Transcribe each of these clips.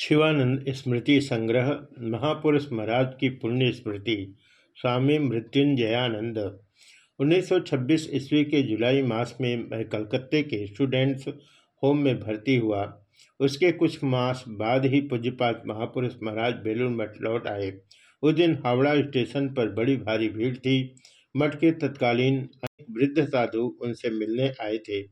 शिवानंद स्मृति संग्रह महापुरुष महाराज की पुण्य स्मृति, स्वामी मृत्युंजयानंद। 1926 ईस्वी के जुलाई मास में मैं कलकत्ते के स्टूडेंट्स होम में भर्ती हुआ। उसके कुछ मास बाद ही पूज्यपात महापुरुष महाराज बेलूर मठ लौट आए। उस दिन हावड़ा स्टेशन पर बड़ी भारी भीड़ थी। मठ के तत्कालीन वृद्ध साधु उनसे मिलने आए थे।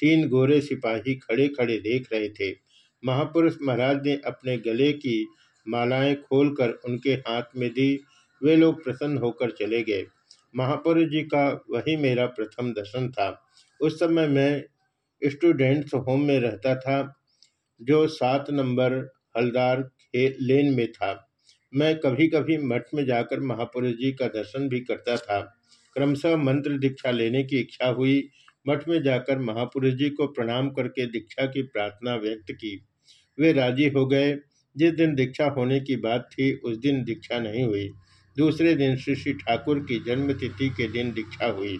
तीन गोरे सिपाही खड़े खड़े देख रहे थे। महापुरुष महाराज ने अपने गले की मालाएँ खोलकर उनके हाथ में दी। वे लोग प्रसन्न होकर चले गए। महापुरुष जी का वही मेरा प्रथम दर्शन था। उस समय मैं स्टूडेंट्स होम में रहता था, जो सात नंबर हलदार लेन में था। मैं कभी कभी मठ में जाकर महापुरुष जी का दर्शन भी करता था। क्रमशः मंत्र दीक्षा लेने की इच्छा हुई। मठ में जाकर महापुरुष जी को प्रणाम करके दीक्षा की प्रार्थना व्यक्त की। वे राज़ी हो गए। जिस दिन दीक्षा होने की बात थी, उस दिन दीक्षा नहीं हुई। दूसरे दिन श्री श्री ठाकुर की जन्मतिथि के दिन दीक्षा हुई।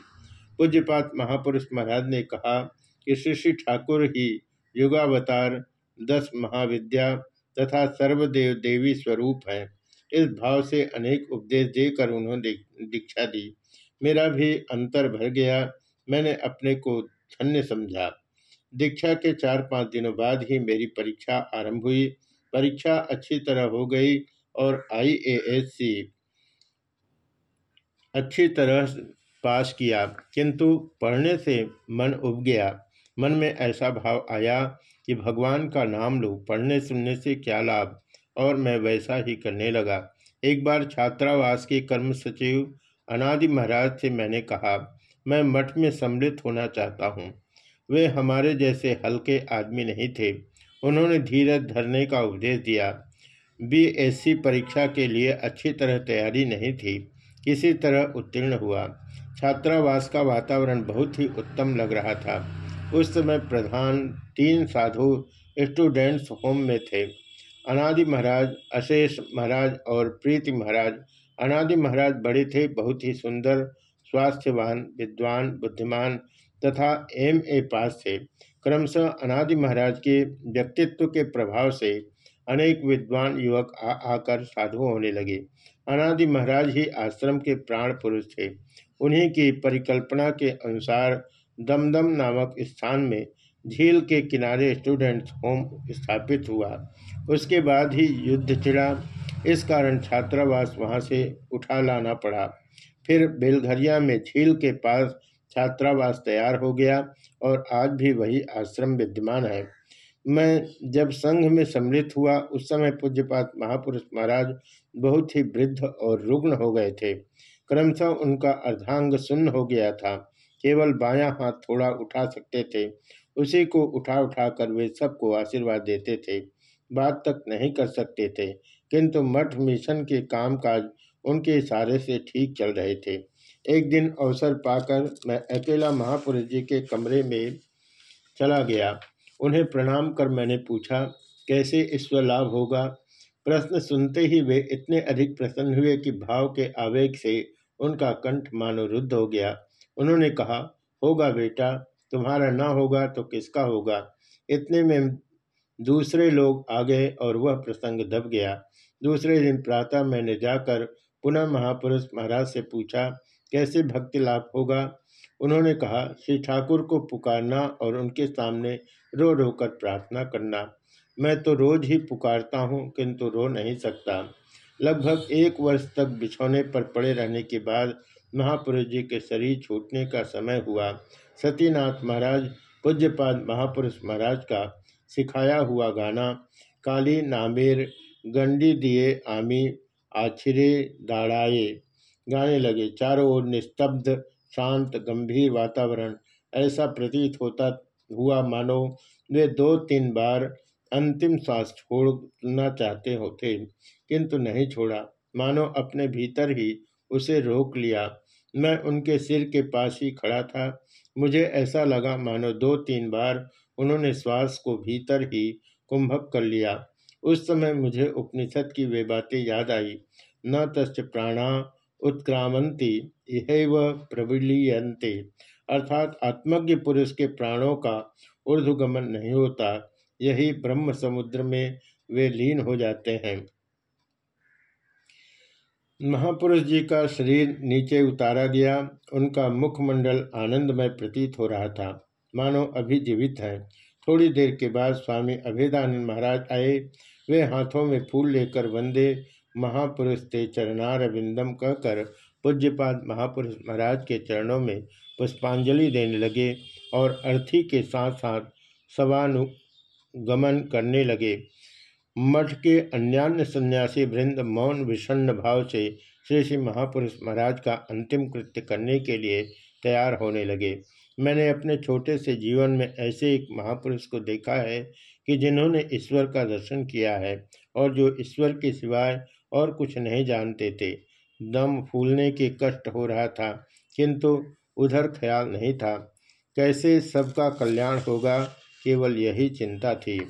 पूज्यपात महापुरुष महाराज ने कहा कि श्री श्री ठाकुर ही युगावतार, दस महाविद्या तथा सर्वदेव देवी स्वरूप हैं। इस भाव से अनेक उपदेश देकर उन्होंने दीक्षा दी। मेरा भी अंतर भर गया। मैंने अपने को धन्य समझा। दीक्षा के चार पाँच दिनों बाद ही मेरी परीक्षा आरंभ हुई। परीक्षा अच्छी तरह हो गई और आईएएससी अच्छी तरह पास किया, किंतु पढ़ने से मन उब गया। मन में ऐसा भाव आया कि भगवान का नाम लो, पढ़ने सुनने से क्या लाभ? और मैं वैसा ही करने लगा। एक बार छात्रावास के कर्म सचिव अनादि महाराज से मैंने कहा, मैं मठ में सम्मिलित होना चाहता हूँ। वे हमारे जैसे हल्के आदमी नहीं थे। उन्होंने धीरज धरने का उपदेश दिया। बीएससी परीक्षा के लिए अच्छी तरह तैयारी नहीं थी। किसी तरह उत्तीर्ण हुआ। छात्रावास का वातावरण बहुत ही उत्तम लग रहा था। उस समय प्रधान तीन साधु स्टूडेंट्स होम में थे। अनादि महाराज, अशेष महाराज और प्रीति महाराज। अनादि महाराज बड़े थे, बहुत ही सुंदर, स्वास्थ्यवान, विद्वान, बुद्धिमान तथा एम ए पास थे। क्रमशः अनादि महाराज के व्यक्तित्व के प्रभाव से अनेक विद्वान युवक आ, आकर साधु होने लगे। अनादि महाराज ही आश्रम के प्राण पुरुष थे। उन्हीं की परिकल्पना के अनुसार दमदम नामक स्थान में झील के किनारे स्टूडेंट्स होम स्थापित हुआ। उसके बाद ही युद्ध चिड़ा इस कारण छात्रावास वहाँ से उठा लाना पड़ा। फिर बेलघरिया में झील के पास छात्रावास तैयार हो गया और आज भी वही आश्रम विद्यमान है। मैं जब संघ में सम्मिलित हुआ, उस समय पूज्यपात महापुरुष महाराज बहुत ही वृद्ध और रुग्ण हो गए थे। क्रमशः उनका अर्धांग सुन्न हो गया था। केवल बायां हाथ थोड़ा उठा सकते थे। उसी को उठा उठा कर वे सबको आशीर्वाद देते थे। बात तक नहीं कर सकते थे, किंतु मठ मिशन के कामकाज उनके इशारे से ठीक चल रहे थे। एक दिन अवसर पाकर मैं अकेला महापुरुष जी के कमरे में चला गया। उन्हें प्रणाम कर मैंने पूछा, कैसे ईश्वर लाभ होगा? प्रश्न सुनते ही वे इतने अधिक प्रसन्न हुए कि भाव के आवेग से उनका कंठ मानो रुद्ध हो गया। उन्होंने कहा, होगा बेटा, तुम्हारा ना होगा तो किसका होगा? इतने में दूसरे लोग आ गए और वह प्रसंग दब गया। दूसरे दिन प्रातः मैंने जाकर पुनः महापुरुष महाराज से पूछा कैसे भक्ति लाभ होगा? उन्होंने कहा, श्री ठाकुर को पुकारना और उनके सामने रो रो कर प्रार्थना करना। मैं तो रोज ही पुकारता हूँ, किंतु रो नहीं सकता। लगभग एक वर्ष तक बिछौने पर पड़े रहने के बाद महापुरुष जी के शरीर छूटने का समय हुआ। सतीनाथ महाराज, पूज्यपाद महापुरुष महाराज का सिखाया हुआ गाना, काली नामेर गंडी दिए आमी आछिरे दाड़ाए। गाने लगे। चारों ओर निस्तब्ध, शांत, गंभीर वातावरण। ऐसा प्रतीत होता हुआ मानो वे दो तीन बार अंतिम सांस छोड़ना चाहते होते, किंतु नहीं छोड़ा। मानो अपने भीतर ही उसे रोक लिया। मैं उनके सिर के पास ही खड़ा था। मुझे ऐसा लगा मानो दो तीन बार उन्होंने श्वास को भीतर ही कुंभक कर लिया। उस समय मुझे उपनिषद की वे बातें याद आई। न तस् प्राणा उत्क्रामंती यह अर्थात आत्मज्ञ पुरुष के प्राणों का ऊर्ध्वगमन नहीं होता, यही ब्रह्म समुद्र में वे लीन हो जाते हैं। महापुरुष जी का शरीर नीचे उतारा गया, उनका मुखमंडल आनंदमय प्रतीत हो रहा था। मानो अभी जीवित है। थोड़ी देर के बाद स्वामी अभेदानंद महाराज आए, वे हाथों में फूल लेकर वंदे महापुरुष ते चरणारविंदम कहकर पूज्यपाद महापुरुष महाराज के चरणों में पुष्पांजलि देने लगे और अर्थी के साथ साथ सवानुगमन करने लगे। मठ के अन्यान्य सन्यासी वृंद मौन विषण्ण भाव से श्री श्री महापुरुष महाराज का अंतिम कृत्य करने के लिए तैयार होने लगे। मैंने अपने छोटे से जीवन में ऐसे एक महापुरुष को देखा है कि जिन्होंने ईश्वर का दर्शन किया है और जो ईश्वर के सिवाय और कुछ नहीं जानते थे। दम फूलने के कष्ट हो रहा था, किंतु उधर ख्याल नहीं था। कैसे सबका कल्याण होगा, केवल यही चिंता थी।